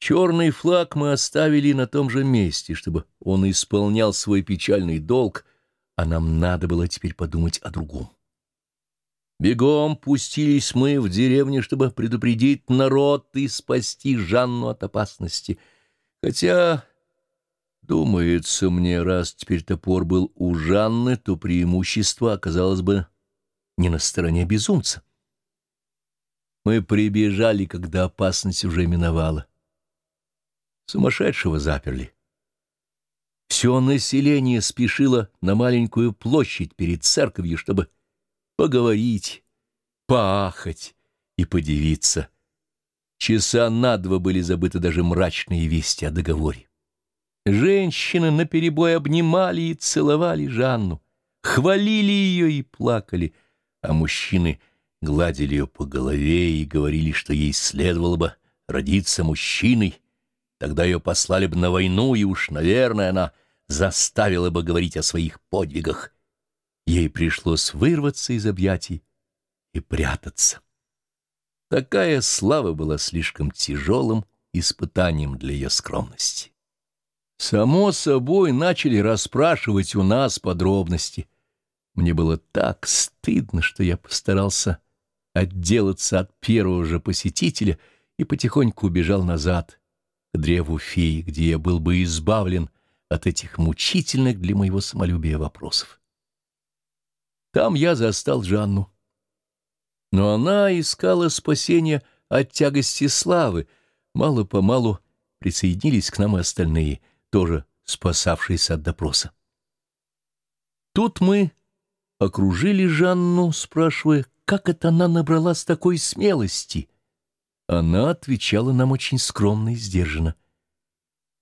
Черный флаг мы оставили на том же месте, чтобы он исполнял свой печальный долг, а нам надо было теперь подумать о другом. Бегом пустились мы в деревню, чтобы предупредить народ и спасти Жанну от опасности. Хотя, думается мне, раз теперь топор был у Жанны, то преимущество оказалось бы не на стороне безумца. Мы прибежали, когда опасность уже миновала. Сумасшедшего заперли. Все население спешило на маленькую площадь перед церковью, чтобы поговорить, поахать и подивиться. Часа на два были забыты даже мрачные вести о договоре. Женщины наперебой обнимали и целовали Жанну, хвалили ее и плакали, а мужчины гладили ее по голове и говорили, что ей следовало бы родиться мужчиной, тогда ее послали бы на войну, и уж, наверное, она заставила бы говорить о своих подвигах. Ей пришлось вырваться из объятий и прятаться. Такая слава была слишком тяжелым испытанием для ее скромности. Само собой, начали расспрашивать у нас подробности. Мне было так стыдно, что я постарался отделаться от первого же посетителя и потихоньку убежал назад, к древу феи, где я был бы избавлен от этих мучительных для моего самолюбия вопросов. Там я застал Жанну. Но она искала спасения от тягости славы. Мало-помалу присоединились к нам и остальные, тоже спасавшиеся от допроса. Тут мы окружили Жанну, спрашивая, как это она набралась такой смелости. Она отвечала нам очень скромно и сдержанно.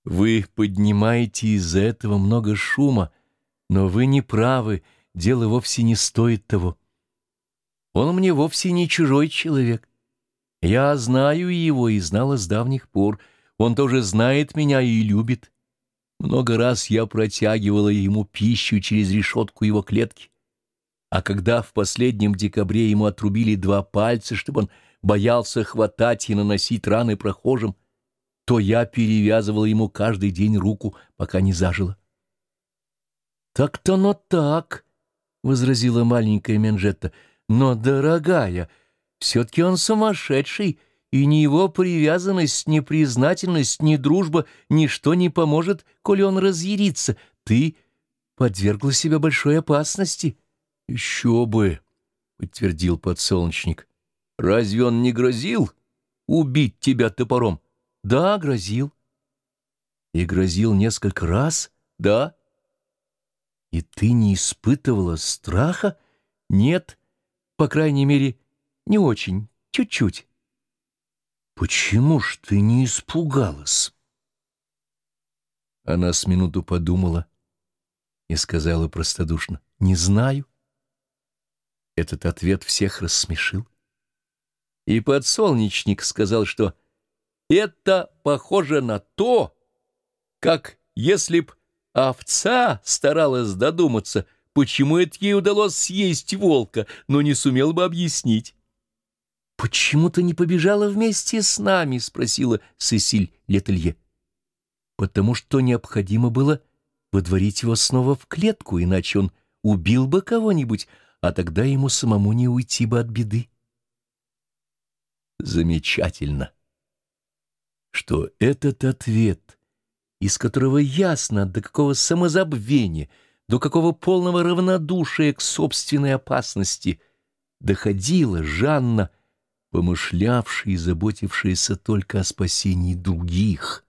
«Вы поднимаете из-за этого много шума, но вы не правы, — дело вовсе не стоит того. Он мне вовсе не чужой человек. Я знаю его и знала с давних пор. Он тоже знает меня и любит. Много раз я протягивала ему пищу через решетку его клетки. А когда в последнем декабре ему отрубили два пальца, чтобы он боялся хватать и наносить раны прохожим, то я перевязывала ему каждый день руку, пока не зажила. «Так-то но так», — возразила маленькая Менжетта. «Но, дорогая, все-таки он сумасшедший, и ни его привязанность, ни признательность, ни дружба, ничто не поможет, коли он разъярится. Ты подвергла себя большой опасности». «Еще бы», — подтвердил подсолнечник. «Разве он не грозил убить тебя топором?» «Да, грозил». «И грозил несколько раз?» «Да». И ты не испытывала страха? Нет, по крайней мере, не очень, чуть-чуть. Почему ж ты не испугалась? Она с минуту подумала и сказала простодушно, «Не знаю». Этот ответ всех рассмешил. И подсолнечник сказал, что это похоже на то, как если б Овца старалась додуматься, почему это ей удалось съесть волка, но не сумел бы объяснить. «Почему ты не побежала вместе с нами?» — спросила Сесиль Летелье. «Потому что необходимо было выдворить его снова в клетку, иначе он убил бы кого-нибудь, а тогда ему самому не уйти бы от беды». Замечательно, что этот ответ — из которого ясно, до какого самозабвения, до какого полного равнодушия к собственной опасности доходила Жанна, помышлявшая и заботившаяся только о спасении других.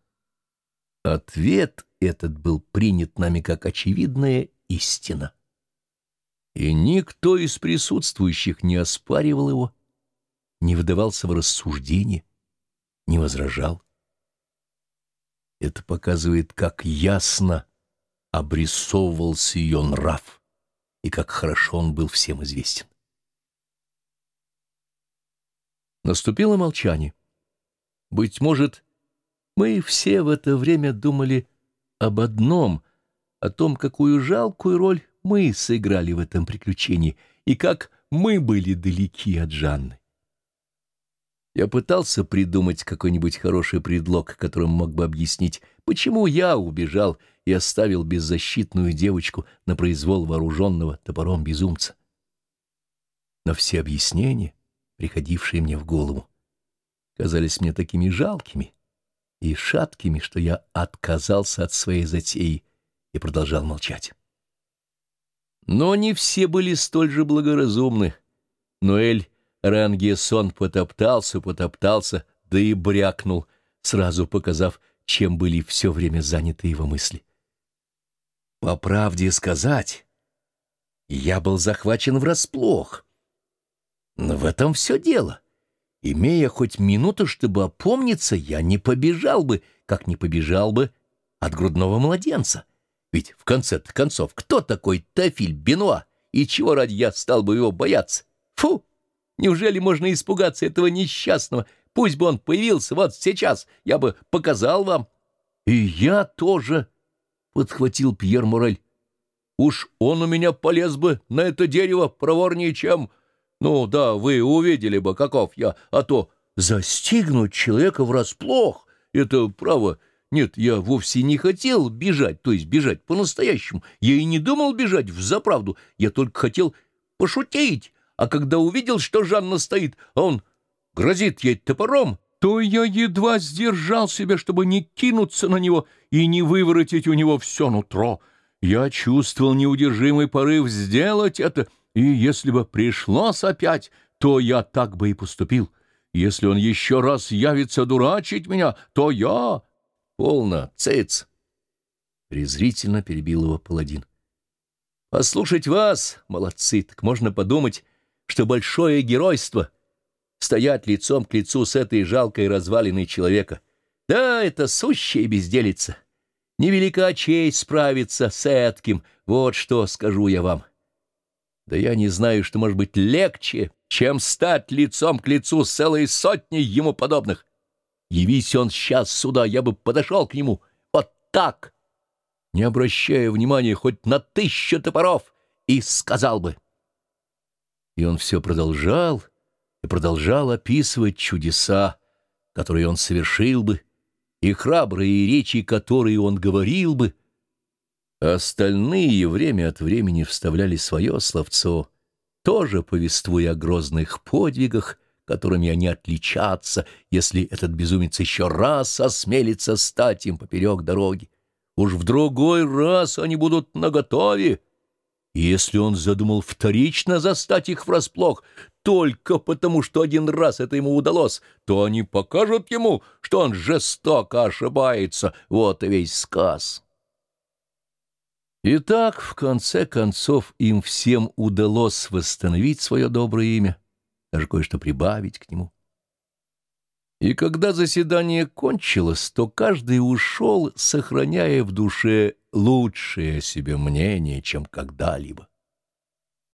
Ответ этот был принят нами как очевидная истина. И никто из присутствующих не оспаривал его, не вдавался в рассуждение, не возражал. Это показывает, как ясно обрисовывался ее нрав и как хорошо он был всем известен. Наступило молчание. Быть может, мы все в это время думали об одном, о том, какую жалкую роль мы сыграли в этом приключении и как мы были далеки от Жанны. Я пытался придумать какой-нибудь хороший предлог, которым мог бы объяснить, почему я убежал и оставил беззащитную девочку на произвол вооруженного топором безумца. Но все объяснения, приходившие мне в голову, казались мне такими жалкими и шаткими, что я отказался от своей затеи и продолжал молчать. Но не все были столь же благоразумны. Ноэль Рангесон потоптался, потоптался, да и брякнул, сразу показав, чем были все время заняты его мысли. По правде сказать, я был захвачен врасплох. Но в этом все дело. Имея хоть минуту, чтобы опомниться, я не побежал бы, как не побежал бы от грудного младенца. Ведь в конце концов, кто такой Тафиль Бенуа, и чего ради я стал бы его бояться? Фу! Неужели можно испугаться этого несчастного? Пусть бы он появился вот сейчас, я бы показал вам. И я тоже, — подхватил Пьер Морель. Уж он у меня полез бы на это дерево проворнее, чем... Ну да, вы увидели бы, каков я, а то застигнуть человека врасплох — это право... Нет, я вовсе не хотел бежать, то есть бежать по-настоящему. Я и не думал бежать в заправду, я только хотел пошутить, а когда увидел, что Жанна стоит, он грозит ей топором, то я едва сдержал себя, чтобы не кинуться на него и не выворотить у него все нутро. Я чувствовал неудержимый порыв сделать это, и если бы пришлось опять, то я так бы и поступил. Если он еще раз явится дурачить меня, то я... Полно, цец! Презрительно перебил его паладин. Послушать вас, молодцы, так можно подумать, что большое геройство — стоять лицом к лицу с этой жалкой развалиной человека. Да, это сущая безделица. Невелика честь справиться с этким, вот что скажу я вам. Да я не знаю, что может быть легче, чем стать лицом к лицу с целой сотней ему подобных. Явись он сейчас сюда, я бы подошел к нему вот так, не обращая внимания хоть на тысячу топоров, и сказал бы — и он все продолжал и продолжал описывать чудеса, которые он совершил бы, и храбрые речи, которые он говорил бы. Остальные время от времени вставляли свое словцо, тоже повествуя о грозных подвигах, которыми они отличатся, если этот безумец еще раз осмелится стать им поперек дороги. Уж в другой раз они будут наготове, если он задумал вторично застать их врасплох, только потому, что один раз это ему удалось, то они покажут ему, что он жестоко ошибается. Вот и весь сказ. Итак, в конце концов, им всем удалось восстановить свое доброе имя, даже кое-что прибавить к нему. И когда заседание кончилось, то каждый ушел, сохраняя в душе лучшее себе мнение, чем когда-либо.